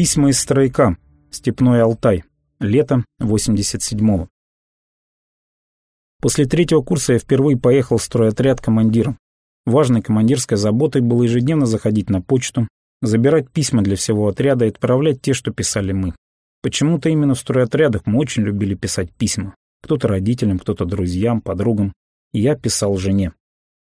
Письма из стройка. Степной Алтай. Лето 87-го. После третьего курса я впервые поехал в стройотряд командиром. Важной командирской заботой было ежедневно заходить на почту, забирать письма для всего отряда и отправлять те, что писали мы. Почему-то именно в стройотрядах мы очень любили писать письма. Кто-то родителям, кто-то друзьям, подругам. Я писал жене.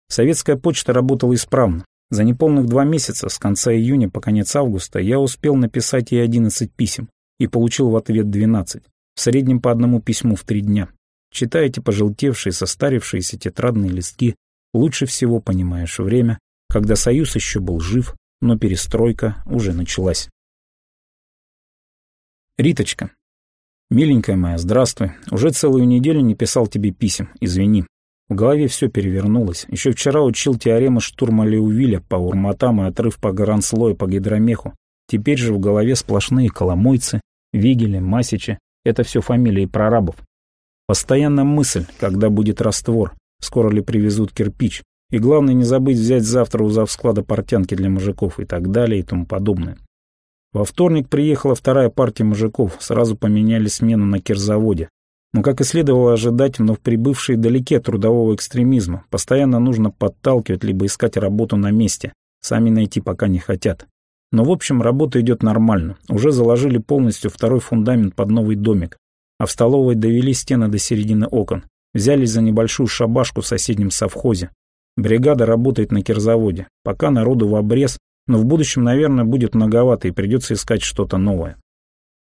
Советская почта работала исправно. За неполных два месяца, с конца июня по конец августа, я успел написать ей 11 писем и получил в ответ 12, в среднем по одному письму в три дня. Читая эти пожелтевшие, состарившиеся тетрадные листки, лучше всего понимаешь время, когда Союз еще был жив, но перестройка уже началась. Риточка. Миленькая моя, здравствуй. Уже целую неделю не писал тебе писем, извини. В голове все перевернулось. Еще вчера учил теоремы штурма Леувиля по урматам и отрыв по гранслою по гидромеху. Теперь же в голове сплошные коломойцы, Вигели, Масичи. Это все фамилии прорабов. Постоянно мысль, когда будет раствор, скоро ли привезут кирпич. И главное не забыть взять завтра у завсклада портянки для мужиков и так далее и тому подобное. Во вторник приехала вторая партия мужиков, сразу поменяли смену на кирзаводе. Но, как и следовало ожидать, вновь прибывшие далеки от трудового экстремизма. Постоянно нужно подталкивать, либо искать работу на месте. Сами найти пока не хотят. Но, в общем, работа идет нормально. Уже заложили полностью второй фундамент под новый домик. А в столовой довели стены до середины окон. Взялись за небольшую шабашку в соседнем совхозе. Бригада работает на кирзаводе. Пока народу в обрез, но в будущем, наверное, будет многовато и придется искать что-то новое.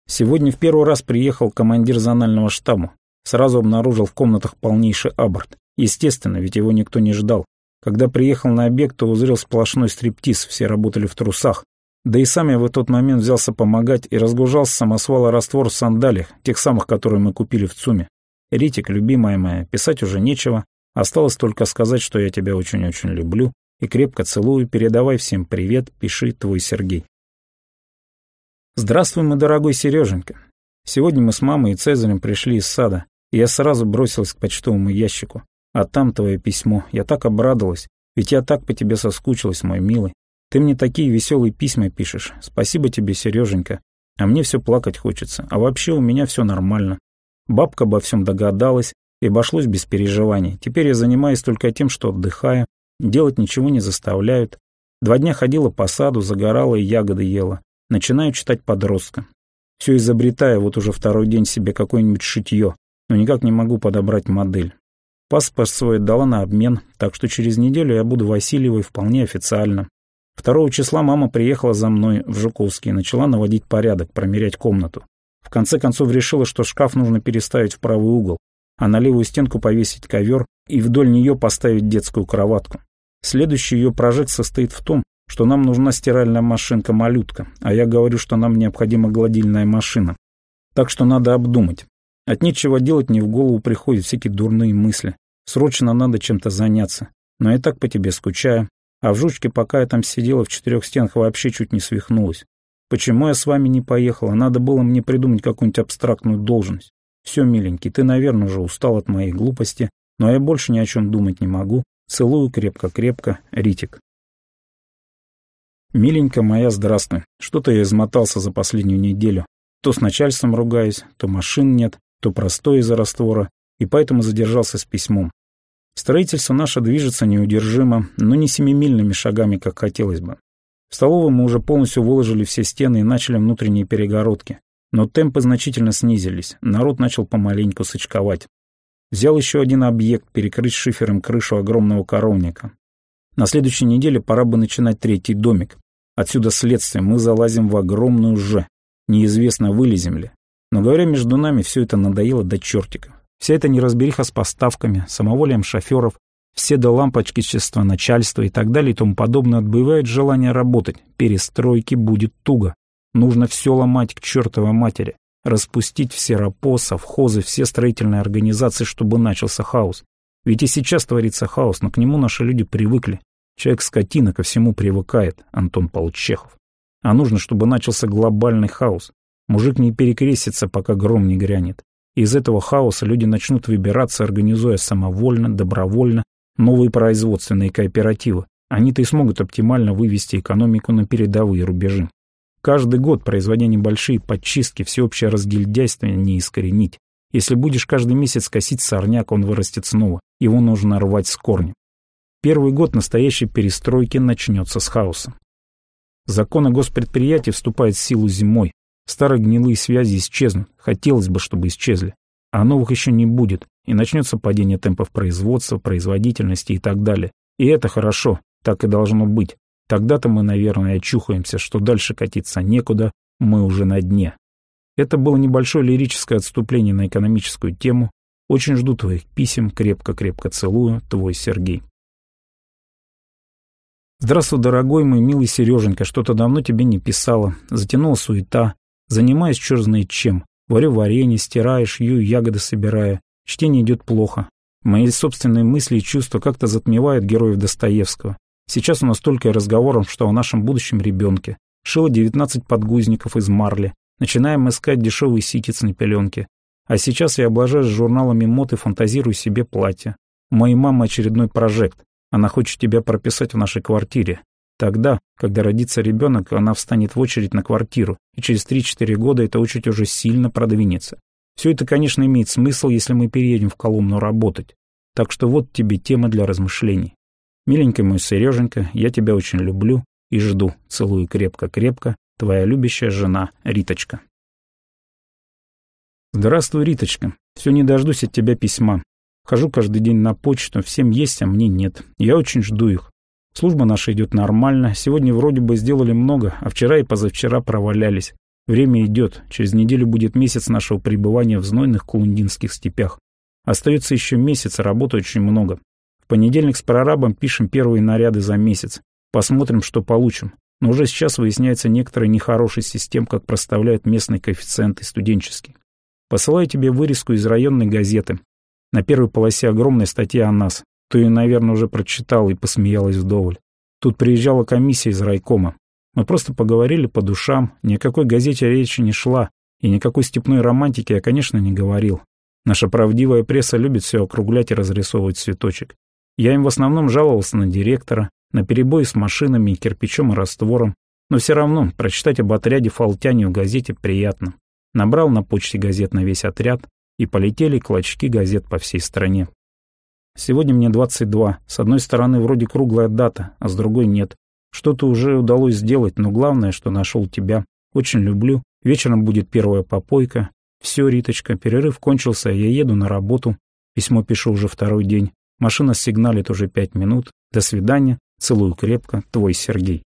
Сегодня в первый раз приехал командир зонального штаба. Сразу обнаружил в комнатах полнейший аборт. Естественно, ведь его никто не ждал. Когда приехал на объект, то узрел сплошной стриптиз, все работали в трусах. Да и сам я в тот момент взялся помогать и разгружал с самосвала раствор в сандалиях, тех самых, которые мы купили в ЦУМе. Ритик, любимая моя, писать уже нечего. Осталось только сказать, что я тебя очень-очень люблю и крепко целую. Передавай всем привет, пиши, твой Сергей. Здравствуй, мой дорогой Сереженька. Сегодня мы с мамой и Цезарем пришли из сада, и я сразу бросилась к почтовому ящику. А там твое письмо. Я так обрадовалась, ведь я так по тебе соскучилась, мой милый. Ты мне такие веселые письма пишешь. Спасибо тебе, Сереженька. А мне все плакать хочется. А вообще у меня все нормально. Бабка обо всем догадалась, и обошлось без переживаний. Теперь я занимаюсь только тем, что отдыхаю. Делать ничего не заставляют. Два дня ходила по саду, загорала и ягоды ела. Начинаю читать подростка. Все изобретаю вот уже второй день себе какое-нибудь шитье, но никак не могу подобрать модель. Паспорт свой дала на обмен, так что через неделю я буду Васильевой вполне официально. Второго числа мама приехала за мной в Жуковский и начала наводить порядок, промерять комнату. В конце концов решила, что шкаф нужно переставить в правый угол, а на левую стенку повесить ковер и вдоль нее поставить детскую кроватку. Следующий ее прожект состоит в том, что нам нужна стиральная машинка-малютка, а я говорю, что нам необходима гладильная машина. Так что надо обдумать. От нечего делать мне в голову приходят всякие дурные мысли. Срочно надо чем-то заняться. Но я так по тебе скучаю. А в жучке, пока я там сидела в четырех стенах, вообще чуть не свихнулась. Почему я с вами не поехала? Надо было мне придумать какую-нибудь абстрактную должность. Все, миленький, ты, наверное, уже устал от моей глупости, но я больше ни о чем думать не могу. Целую крепко-крепко, Ритик. «Миленька моя, здравствуй. Что-то я измотался за последнюю неделю. То с начальством ругаюсь, то машин нет, то простой из-за раствора, и поэтому задержался с письмом. Строительство наше движется неудержимо, но не семимильными шагами, как хотелось бы. В столовой мы уже полностью выложили все стены и начали внутренние перегородки. Но темпы значительно снизились, народ начал помаленьку сочковать. Взял еще один объект, перекрыть шифером крышу огромного коровника. На следующей неделе пора бы начинать третий домик. Отсюда следствие, мы залазим в огромную же. Неизвестно, вылезем ли. Но говоря между нами, все это надоело до чертика. Вся эта неразбериха с поставками, самоволием шоферов, все до лампочничества начальства и так далее и тому подобное отбывает желание работать. Перестройки будет туго. Нужно все ломать к чертовой матери. Распустить все рапо, совхозы, все строительные организации, чтобы начался хаос. Ведь и сейчас творится хаос, но к нему наши люди привыкли. Человек-скотина ко всему привыкает, Антон Павлович Чехов. А нужно, чтобы начался глобальный хаос. Мужик не перекрестится, пока гром не грянет. из этого хаоса люди начнут выбираться, организуя самовольно, добровольно новые производственные кооперативы. Они-то и смогут оптимально вывести экономику на передовые рубежи. Каждый год, производя небольшие подчистки, всеобщее разгильдяйство не искоренить. Если будешь каждый месяц косить сорняк, он вырастет снова. Его нужно рвать с корнем. Первый год настоящей перестройки начнется с хаоса. Законы госпредприятий вступают в силу зимой. Старые гнилые связи исчезнут. Хотелось бы, чтобы исчезли. А новых еще не будет. И начнется падение темпов производства, производительности и так далее. И это хорошо. Так и должно быть. Тогда-то мы, наверное, очухаемся, что дальше катиться некуда, мы уже на дне. Это было небольшое лирическое отступление на экономическую тему. Очень жду твоих писем, крепко-крепко целую, твой Сергей. Здравствуй, дорогой мой милый Сереженька, что-то давно тебе не писала. Затянула суета. Занимаюсь черт знает чем. Варю варенье, стираю, шью, ягоды собираю. Чтение идет плохо. Мои собственные мысли и чувства как-то затмевают героев Достоевского. Сейчас у нас только и разговоров, что о нашем будущем ребенке. Шила 19 подгузников из марли. Начинаем искать дешевые ситицы на пеленке. А сейчас я облажаюсь журналами мод и фантазирую себе платье. У моей мамы очередной прожект. Она хочет тебя прописать в нашей квартире. Тогда, когда родится ребенок, она встанет в очередь на квартиру, и через 3-4 года эта очередь уже сильно продвинется. Все это, конечно, имеет смысл, если мы переедем в Коломну работать. Так что вот тебе тема для размышлений. Миленький мой Сереженька, я тебя очень люблю и жду. Целую крепко-крепко. Твоя любящая жена Риточка. Здравствуй, Риточка. Все не дождусь от тебя письма. Хожу каждый день на почту, всем есть, а мне нет. Я очень жду их. Служба наша идет нормально, сегодня вроде бы сделали много, а вчера и позавчера провалялись. Время идет, через неделю будет месяц нашего пребывания в знойных кулундинских степях. Остается еще месяц, а работы очень много. В понедельник с прорабом пишем первые наряды за месяц. Посмотрим, что получим. Но уже сейчас выясняется некоторые нехорошие систем, как проставляют местные коэффициенты студенческие. Посылаю тебе вырезку из районной газеты. На первой полосе огромная статья о нас. Ты ее, наверное, уже прочитал и посмеялась вдоволь. Тут приезжала комиссия из райкома. Мы просто поговорили по душам, ни о какой газете речи не шла, и никакой степной романтики я, конечно, не говорил. Наша правдивая пресса любит все округлять и разрисовывать цветочек. Я им в основном жаловался на директора, на перебои с машинами, кирпичом и раствором, но все равно прочитать об отряде Фалтяне в газете приятно. Набрал на почте газет на весь отряд, и полетели клочки газет по всей стране. Сегодня мне 22. С одной стороны, вроде круглая дата, а с другой нет. Что-то уже удалось сделать, но главное, что нашел тебя. Очень люблю. Вечером будет первая попойка. Все, Риточка, перерыв кончился, я еду на работу. Письмо пишу уже второй день. Машина сигналит уже пять минут. До свидания. Целую крепко. Твой Сергей.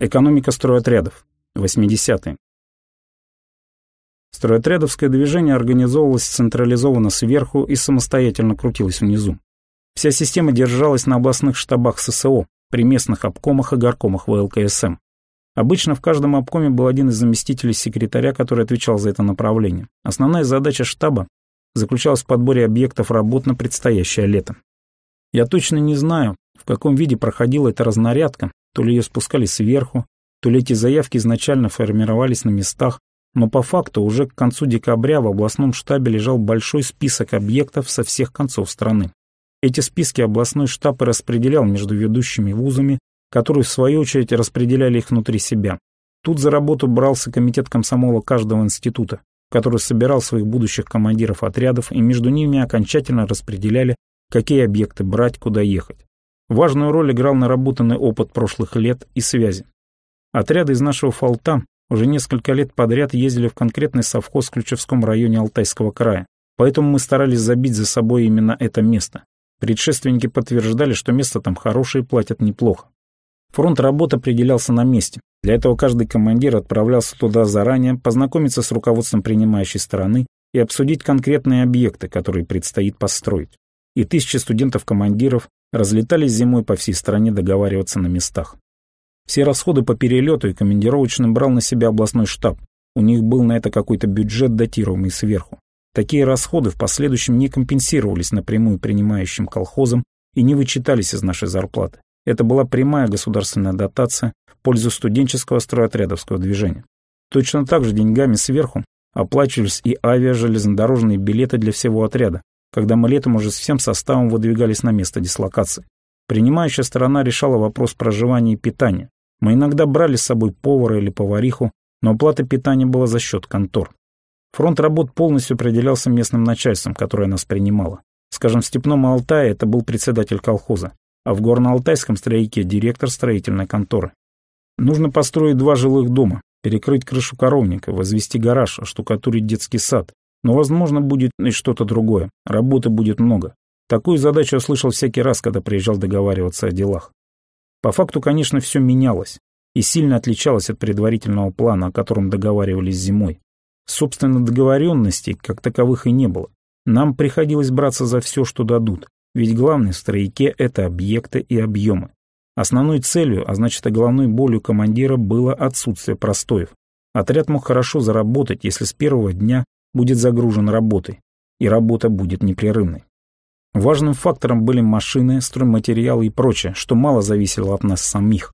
Экономика стройотрядов. 80-е. Стройотрядовское движение организовывалось централизованно сверху и самостоятельно крутилось внизу. Вся система держалась на областных штабах ССО, при местных обкомах и горкомах ВЛКСМ. Обычно в каждом обкоме был один из заместителей секретаря, который отвечал за это направление. Основная задача штаба заключалась в подборе объектов работ на предстоящее лето. Я точно не знаю, в каком виде проходила эта разнарядка, то ли ее спускали сверху, то ли эти заявки изначально формировались на местах, но по факту уже к концу декабря в областном штабе лежал большой список объектов со всех концов страны. Эти списки областной штаб и распределял между ведущими вузами, которые в свою очередь распределяли их внутри себя. Тут за работу брался комитет комсомола каждого института, который собирал своих будущих командиров отрядов и между ними окончательно распределяли, какие объекты брать, куда ехать. Важную роль играл наработанный опыт прошлых лет и связи. Отряды из нашего фолта уже несколько лет подряд ездили в конкретный совхоз в Ключевском районе Алтайского края, поэтому мы старались забить за собой именно это место. Предшественники подтверждали, что место там хорошее и платят неплохо. Фронт работы определялся на месте. Для этого каждый командир отправлялся туда заранее, познакомиться с руководством принимающей стороны и обсудить конкретные объекты, которые предстоит построить. И тысячи студентов-командиров разлетались зимой по всей стране договариваться на местах. Все расходы по перелету и командировочным брал на себя областной штаб. У них был на это какой-то бюджет, датируемый сверху. Такие расходы в последующем не компенсировались напрямую принимающим колхозам и не вычитались из нашей зарплаты. Это была прямая государственная дотация в пользу студенческого стройотрядовского движения. Точно так же деньгами сверху оплачивались и авиа-железнодорожные билеты для всего отряда, когда мы летом уже с всем составом выдвигались на место дислокации. Принимающая сторона решала вопрос проживания и питания. Мы иногда брали с собой повара или повариху, но оплата питания была за счет контор. Фронт работ полностью определялся местным начальством, которое нас принимало. Скажем, в Степном Алтае это был председатель колхоза, а в Горно-Алтайском стройке директор строительной конторы. Нужно построить два жилых дома, перекрыть крышу коровника, возвести гараж, оштукатурить детский сад. Но, возможно, будет и что-то другое. Работы будет много. Такую задачу я слышал всякий раз, когда приезжал договариваться о делах. По факту, конечно, все менялось и сильно отличалось от предварительного плана, о котором договаривались зимой. Собственно, договоренностей как таковых и не было. Нам приходилось браться за все, что дадут, ведь главное в стройке – это объекты и объемы. Основной целью, а значит и головной болью командира было отсутствие простоев. Отряд мог хорошо заработать, если с первого дня будет загружен работой, и работа будет непрерывной. Важным фактором были машины, стройматериалы и прочее, что мало зависело от нас самих.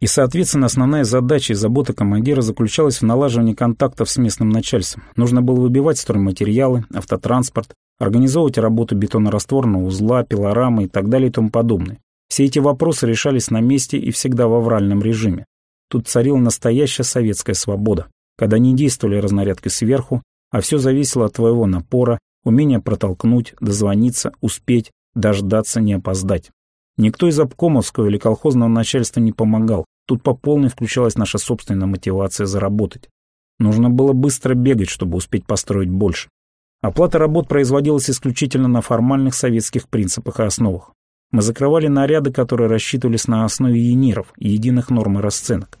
И, соответственно, основная задача и забота командира заключалась в налаживании контактов с местным начальством. Нужно было выбивать стройматериалы, автотранспорт, организовывать работу бетонорастворного узла, пилорамы и так далее и тому подобное. Все эти вопросы решались на месте и всегда в авральном режиме. Тут царила настоящая советская свобода, когда не действовали разнарядки сверху, а все зависело от твоего напора, умения протолкнуть, дозвониться, успеть, дождаться, не опоздать. Никто из обкомовского или колхозного начальства не помогал. Тут по полной включалась наша собственная мотивация заработать. Нужно было быстро бегать, чтобы успеть построить больше. Оплата работ производилась исключительно на формальных советских принципах и основах. Мы закрывали наряды, которые рассчитывались на основе ениров единых норм и расценок.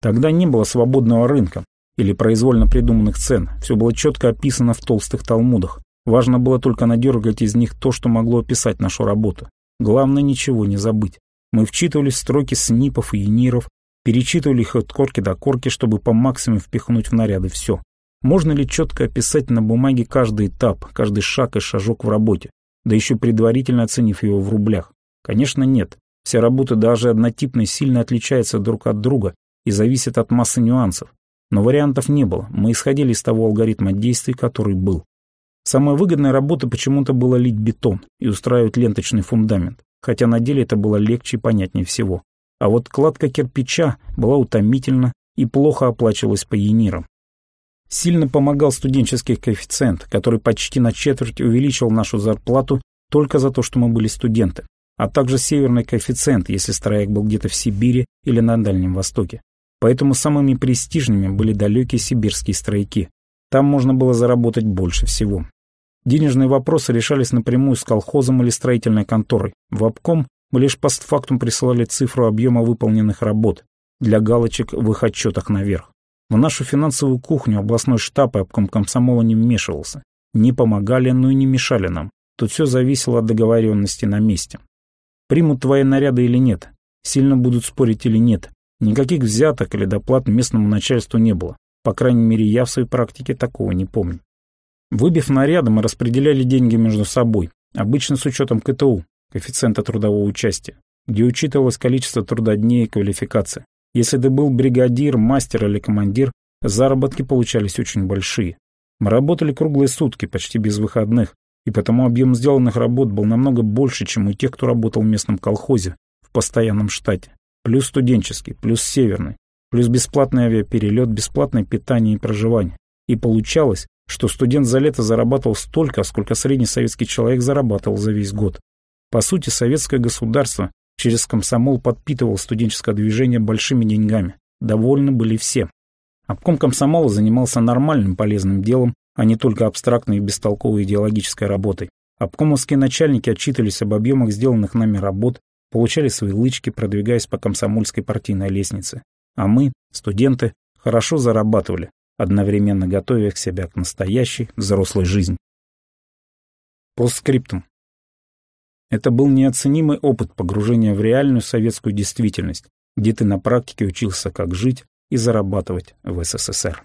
Тогда не было свободного рынка или произвольно придуманных цен, все было четко описано в толстых талмудах. Важно было только надергать из них то, что могло описать нашу работу. Главное ничего не забыть. Мы вчитывались в строки снипов и ениров, перечитывали их от корки до корки, чтобы по максимуму впихнуть в наряды все. Можно ли четко описать на бумаге каждый этап, каждый шаг и шажок в работе? да еще предварительно оценив его в рублях. Конечно, нет. Все работы даже однотипные сильно отличаются друг от друга и зависят от массы нюансов. Но вариантов не было, мы исходили из того алгоритма действий, который был. Самая выгодная работа почему-то была лить бетон и устраивать ленточный фундамент, хотя на деле это было легче и понятнее всего. А вот кладка кирпича была утомительна и плохо оплачивалась по енирам. Сильно помогал студенческий коэффициент, который почти на четверть увеличил нашу зарплату только за то, что мы были студенты, а также северный коэффициент, если строек был где-то в Сибири или на Дальнем Востоке. Поэтому самыми престижными были далекие сибирские стройки. Там можно было заработать больше всего. Денежные вопросы решались напрямую с колхозом или строительной конторой. В обком лишь постфактум присылали цифру объема выполненных работ для галочек в их отчетах наверх. В нашу финансовую кухню областной штаб и обком комсомола не вмешивался. Не помогали, но и не мешали нам. Тут все зависело от договоренности на месте. Примут твои наряды или нет, сильно будут спорить или нет. Никаких взяток или доплат местному начальству не было. По крайней мере, я в своей практике такого не помню. Выбив наряды, мы распределяли деньги между собой, обычно с учетом КТУ, коэффициента трудового участия, где учитывалось количество трудодней и квалификация. Если ты был бригадир, мастер или командир, заработки получались очень большие. Мы работали круглые сутки, почти без выходных, и потому объем сделанных работ был намного больше, чем у тех, кто работал в местном колхозе, в постоянном штате. Плюс студенческий, плюс северный, плюс бесплатный авиаперелет, бесплатное питание и проживание. И получалось, что студент за лето зарабатывал столько, сколько средний советский человек зарабатывал за весь год. По сути, советское государство Через комсомол подпитывал студенческое движение большими деньгами. Довольны были все. Обком комсомола занимался нормальным полезным делом, а не только абстрактной и бестолковой идеологической работой. Обкомовские начальники отчитывались об объемах сделанных нами работ, получали свои лычки, продвигаясь по комсомольской партийной лестнице. А мы, студенты, хорошо зарабатывали, одновременно готовя себя к настоящей взрослой жизни. Постскриптум. Это был неоценимый опыт погружения в реальную советскую действительность, где ты на практике учился, как жить и зарабатывать в СССР.